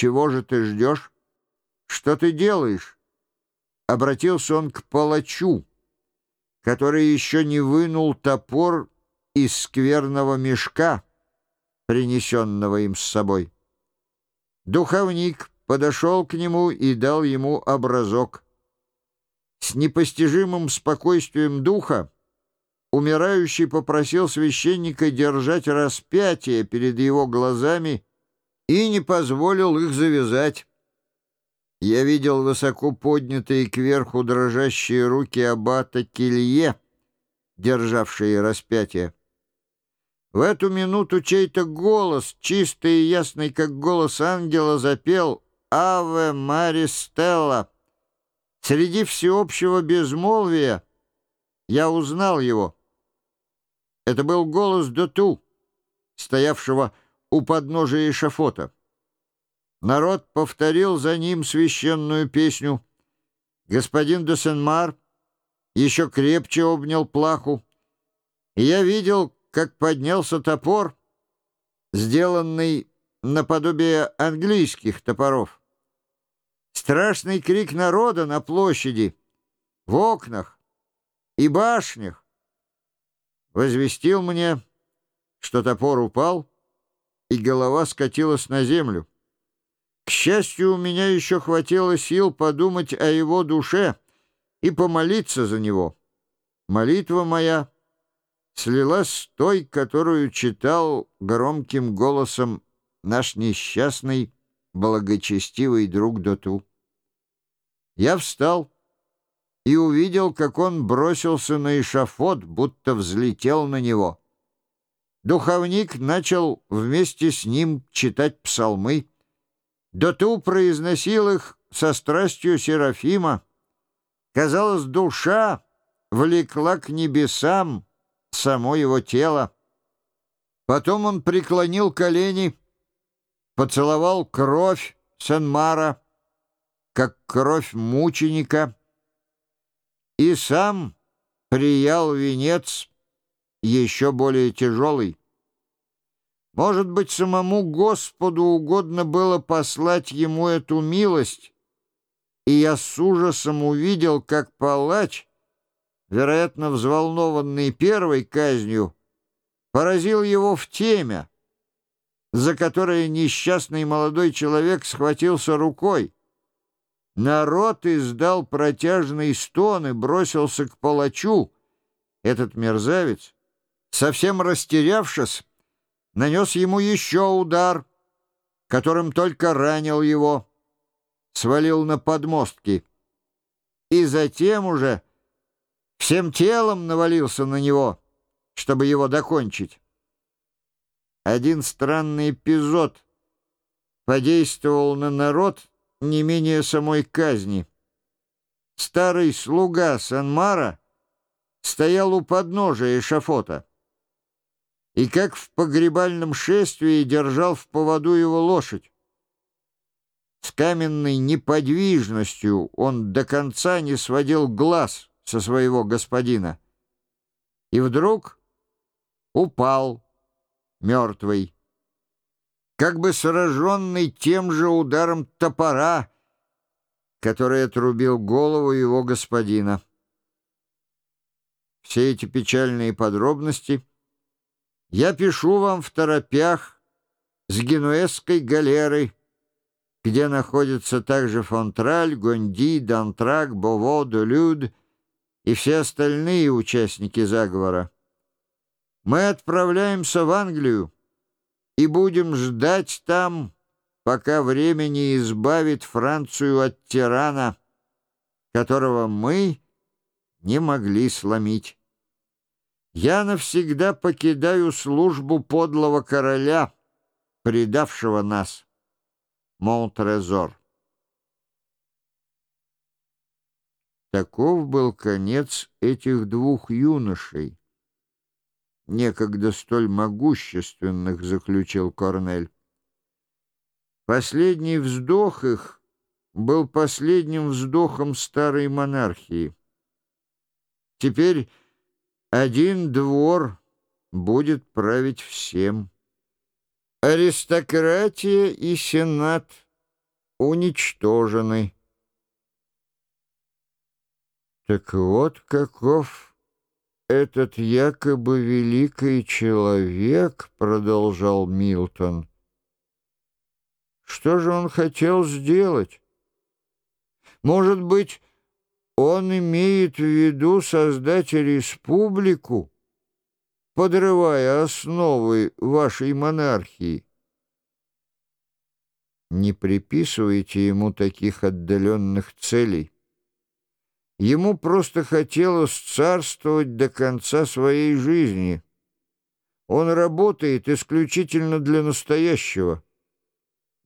Чего же ты ждешь? Что ты делаешь?» Обратился он к палачу, который еще не вынул топор из скверного мешка, принесенного им с собой. Духовник подошел к нему и дал ему образок. С непостижимым спокойствием духа умирающий попросил священника держать распятие перед его глазами и не позволил их завязать. Я видел высоко поднятые кверху дрожащие руки аббата Келье, державшие распятие. В эту минуту чей-то голос, чистый и ясный, как голос ангела, запел «Аве Мари Стелла». Среди всеобщего безмолвия я узнал его. Это был голос Доту, стоявшего у подножия эшафота. Народ повторил за ним священную песню. Господин де еще крепче обнял плаху, и я видел, как поднялся топор, сделанный наподобие английских топоров. Страшный крик народа на площади, в окнах и башнях возвестил мне, что топор упал, и голова скатилась на землю. К счастью, у меня еще хватило сил подумать о его душе и помолиться за него. Молитва моя слилась с той, которую читал громким голосом наш несчастный, благочестивый друг Доту. Я встал и увидел, как он бросился на эшафот, будто взлетел на него. Духовник начал вместе с ним читать псалмы. Доту произносил их со страстью Серафима. Казалось, душа влекла к небесам само его тело. Потом он преклонил колени, поцеловал кровь Сен-Мара, как кровь мученика, и сам приял венец еще более тяжелый. Может быть, самому Господу угодно было послать ему эту милость, и я с ужасом увидел, как палач, вероятно, взволнованный первой казнью, поразил его в темя, за которое несчастный молодой человек схватился рукой. Народ издал протяжный стон и бросился к палачу. Этот мерзавец, совсем растерявшись, нанес ему еще удар, которым только ранил его, свалил на подмостки, и затем уже всем телом навалился на него, чтобы его докончить. Один странный эпизод подействовал на народ не менее самой казни. Старый слуга Санмара стоял у подножия эшафота и как в погребальном шествии держал в поводу его лошадь. С каменной неподвижностью он до конца не сводил глаз со своего господина. И вдруг упал мертвый, как бы сраженный тем же ударом топора, который отрубил голову его господина. Все эти печальные подробности — я пишу вам в торопях с генуэзской галеры, где находятся также Фонтраль, Гонди, Дантрак, Бово, Делюд и все остальные участники заговора. Мы отправляемся в Англию и будем ждать там, пока время не избавит Францию от тирана, которого мы не могли сломить. Я навсегда покидаю службу подлого короля, предавшего нас. Монтрезор. Таков был конец этих двух юношей, некогда столь могущественных, заключил Корнель. Последний вздох их был последним вздохом старой монархии. Теперь один двор будет править всем. Аристократия и сенат уничтожены. Так вот каков этот якобы великий человек, продолжал Милтон. Что же он хотел сделать? Может быть, он имеет в виду создать республику, подрывая основы вашей монархии? Не приписывайте ему таких отдаленных целей. Ему просто хотелось царствовать до конца своей жизни. Он работает исключительно для настоящего,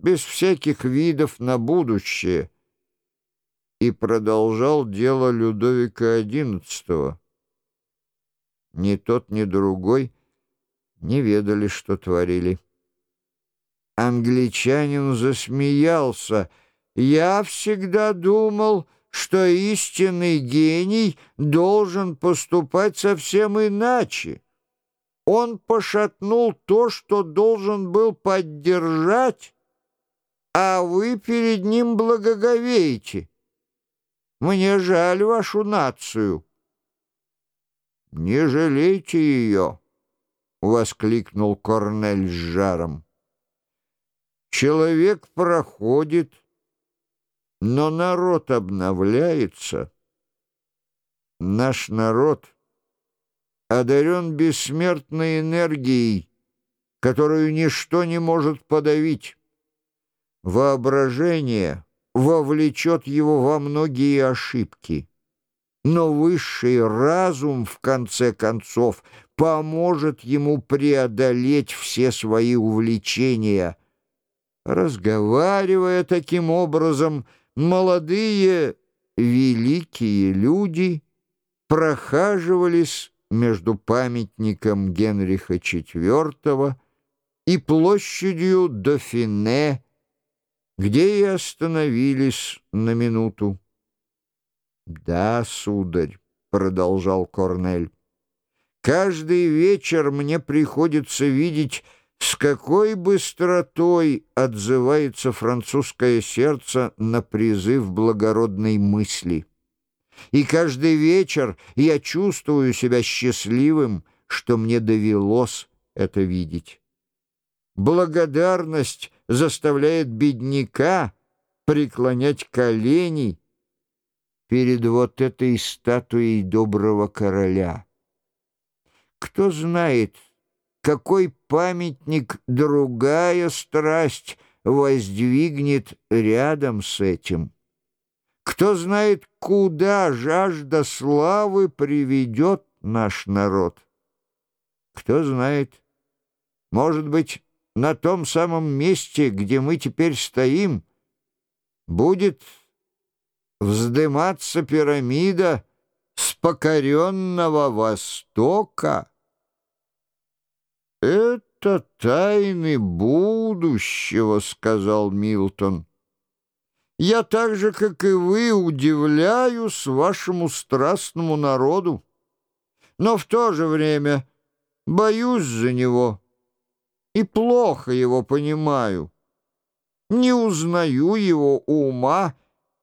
без всяких видов на будущее, и продолжал дело Людовика XI. Ни тот, ни другой не ведали, что творили. Англичанин засмеялся. «Я всегда думал...» что истинный гений должен поступать совсем иначе. Он пошатнул то, что должен был поддержать, а вы перед ним благоговеете. Мне жаль вашу нацию. «Не жалейте ее!» — воскликнул Корнель с жаром. «Человек проходит» Но народ обновляется. Наш народ одарен бессмертной энергией, которую ничто не может подавить. Воображение вовлечет его во многие ошибки. Но высший разум, в конце концов, поможет ему преодолеть все свои увлечения. Разговаривая таким образом, молодые великие люди прохаживались между памятником Генриха IV и площадью Дофине, где и остановились на минуту. «Да, сударь», — продолжал Корнель, — «каждый вечер мне приходится видеть с какой быстротой отзывается французское сердце на призыв благородной мысли. И каждый вечер я чувствую себя счастливым, что мне довелось это видеть. Благодарность заставляет бедняка преклонять колени перед вот этой статуей доброго короля. Кто знает, какой памятник другая страсть воздвигнет рядом с этим. Кто знает, куда жажда славы приведет наш народ. Кто знает, может быть, на том самом месте, где мы теперь стоим, будет вздыматься пирамида с покоренного Востока, «Это тайны будущего», — сказал Милтон. «Я так же, как и вы, удивляюсь вашему страстному народу, но в то же время боюсь за него и плохо его понимаю. Не узнаю его ума,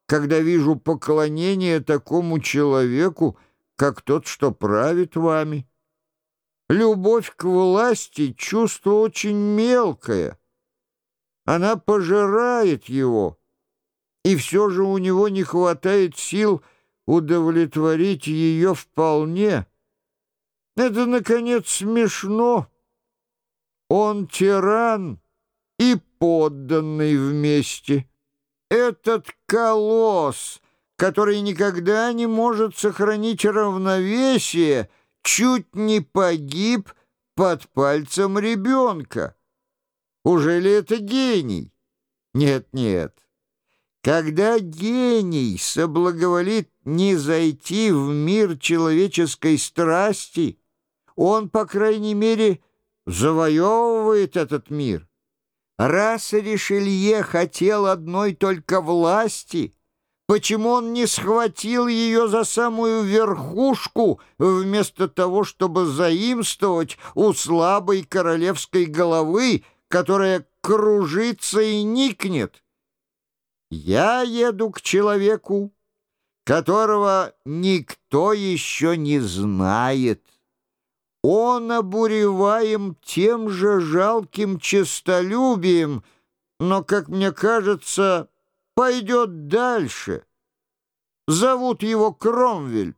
когда вижу поклонение такому человеку, как тот, что правит вами». Любовь к власти — чувство очень мелкое. Она пожирает его, и все же у него не хватает сил удовлетворить ее вполне. Это, наконец, смешно. Он тиран и подданный вместе. Этот колосс, который никогда не может сохранить равновесие — чуть не погиб под пальцем ребенка. Уже ли это гений? Нет, нет. Когда гений соблаговолит не зайти в мир человеческой страсти, он, по крайней мере, завоевывает этот мир. Раз Ришелье хотел одной только власти — Почему он не схватил ее за самую верхушку, вместо того, чтобы заимствовать у слабой королевской головы, которая кружится и никнет? Я еду к человеку, которого никто еще не знает. Он обуреваем тем же жалким честолюбием, но, как мне кажется, пойдет дальше. Зовут его Кромвель.